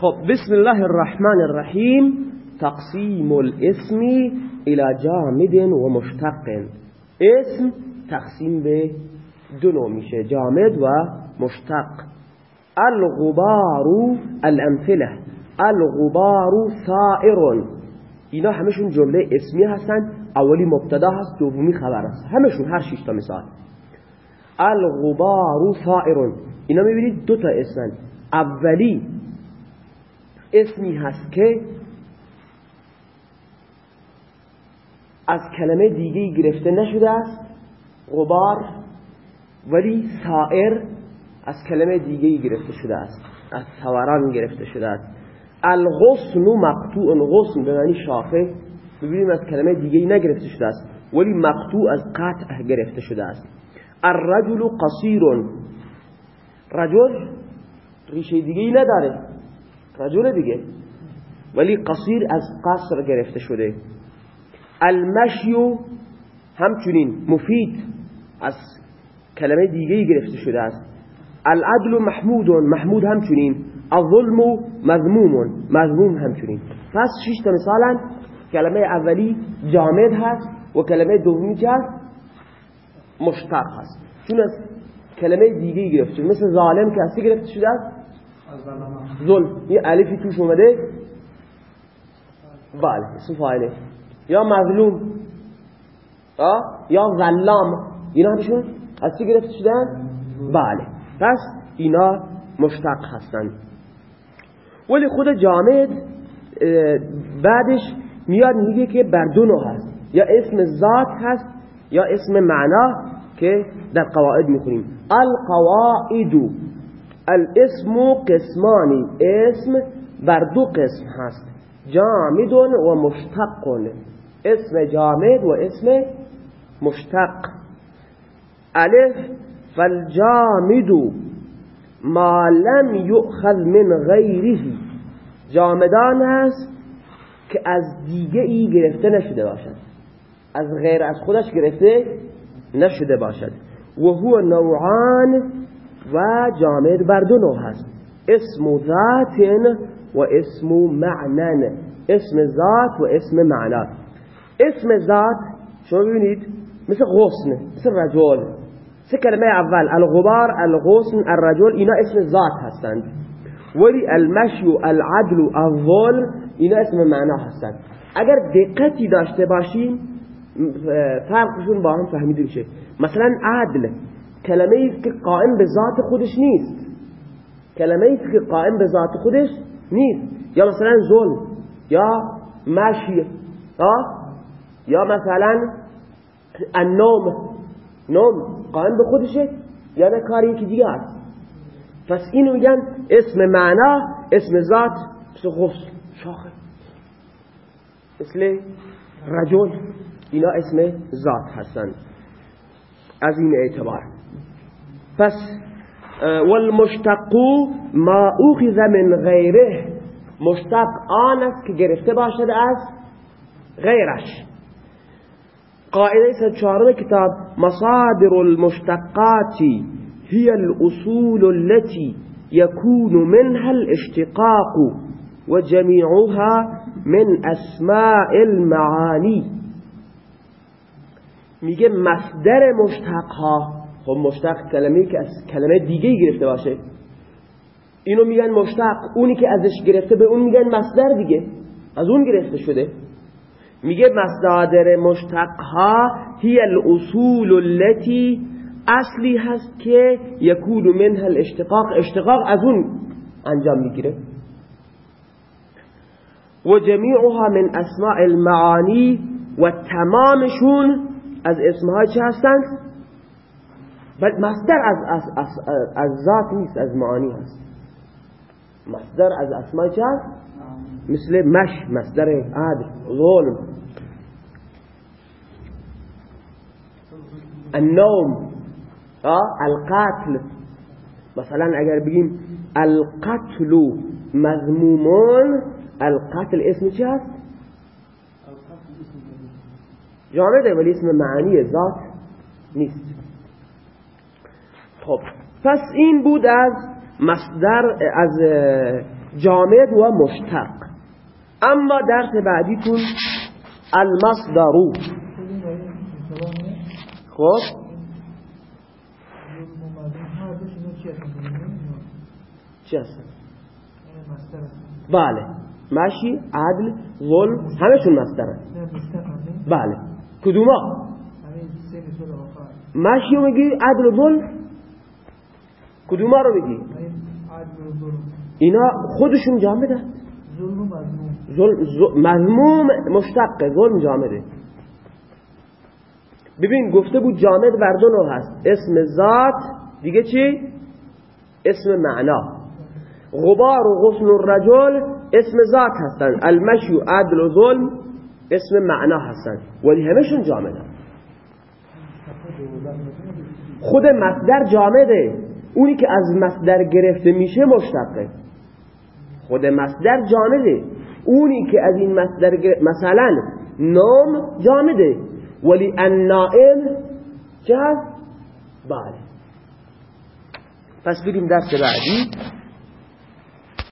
خب بسم الله الرحمن الرحیم. تقسیم الاسم الى جامد و مشتق. اسم تقسیم به دو نوع میشه جامد و مشتق. الغبار الامثله. الغبار سائر. اینا همشون جمله اسمی هستن اولی مبتدا هست دومی خبر هست. همشون هر شش تا مثال. الغبار سائر. اینا می‌بینید دو تا اسمن. اولی اسمی هست که از کلمه دیگه گرفته نشده است. غبار ولی سائر از کلمه دیگه گرفته شده است. از سواران گرفته شده است. الغصن مقطوع غصن به معنی شاخه ببینیم از کلمه دیگه نگرفته شده است ولی مقطوع از قطع گرفته شده است. الرجل قصیر. رجل ریشه دیگه نداره. رجل دیگه. ولی قصیر از قصر گرفته شده. المشی همچنین مفید از کلمه دیگه گرفته شده است. العدل محمود محمود همچنین. الظلم مذموم مذموم همچنین. پس شش تا مثالا کلمه اولی جامد هست و کلمه دومی چه هست؟ مشتق هست. چون از کلمه دیگه گرفته مثل ظالم که هستی گرفته شده است. ظلم. یه الفی توش اومده. بله اسم فاعله یا مظلوم. یا ظلام. اینا همشون از چی گرفته شدن؟ بله. پس اینا مشتق هستند ولی خود جامد بعدش میاد میگه که بر دو هست. یا اسم ذات هست یا اسم معنا که در قواعد می‌خونیم. القواعد الاسم قسمانی اسم بر دو قسم هست. جامد و مشتق. اسم جامد و اسم مشتق. الف فالجامد ما لم يؤخذ من غیره. جامدان هست که از دیگه ای گرفته نشده باشد. از غیر از خودش گرفته نشده باشد. و هو نوعان و جامد بر دو نوع هست. اسم ذات و اسم معنن. اسم ذات و اسم معنا. اسم ذات شما ببینید مثل غصن مثل رجل. سه کلمه اول الغبار الغصن الرجل اینا اسم ذات هستند. ولی المشی العدل الظلم اینا اسم معنا هستند. اگر دقتی داشته باشیم فرقشون با هم فهمیده میشه. مثلا عدل. کلمه است که قائم به ذات خودش نیست. کلمه است که قائم به ذات خودش نیست. یا مثلا ظلم یا مشی یا مثلا النوم. نوم قائم به خودشه یا نه کاری یکی دیگه است پس اینو میگن اسم معنا اسم ذات مثل غصل شاخه. مثل رجل. اینا اسم ذات هستن. از این اعتبار. پس والمشتق ما اوخذ من غیره مشتق آن است که گرفته باشد از غیرش. قاعدة سچارم کتاب مصادر المشتقات هي الأصول التي يكون منها الاشتقاق وجميعها من أسماء المعاني. میگه مصدر مشتق ها خب مشتق کلمه که از کلمه دیگه گرفته باشه. اینو میگن مشتق اونی که ازش گرفته به اون میگن مصدر دیگه. از اون گرفته شده. میگه مصدر مشتق ها هی الاصول التي اصلی هست که یکون منها الاشتقاق. اشتقاق از اون انجام می‌گیره. و جمیعها من اسماء المعانی و تمامشون از اسمها چه هستند؟ بل مصدر از, از, از, از ذات نیست از معانی هست مصدر از اسماء چه مثل مش مصدر عادل ظلم النوم القتل مثلا اگر بگیم القتل مذمومون القتل اسم چه هست جامده ولی اسم معنی ذات نیست خب پس این بود از مصدر از جامد و مشتق. اما درس بعدیتون المصدرو خب؟ چی هستن بله. مشی عدل ظلم همشون مصدرن بله. کدوما؟ رو میگی عدل و ظلم؟ کدوما رو میگی؟ اینا خودشون جامده. مضموم مشتق ظلم جامده. ببین گفته بود جامد بر دو نوع هست. اسم ذات دیگه چی؟ اسم معنا. غبار و غصن الرجل اسم ذات هستن. المشی و عدل و ظلم اسم معنا هستن. ولی همشون جامده. خود مصدر جامده. اونی که از مصدر گرفته میشه مشتقه. خود مصدر جامده. اونی که از این مصدر مثلا نام جامده. ولی النائم چه هست؟ بله. پس بریم درس بعدی.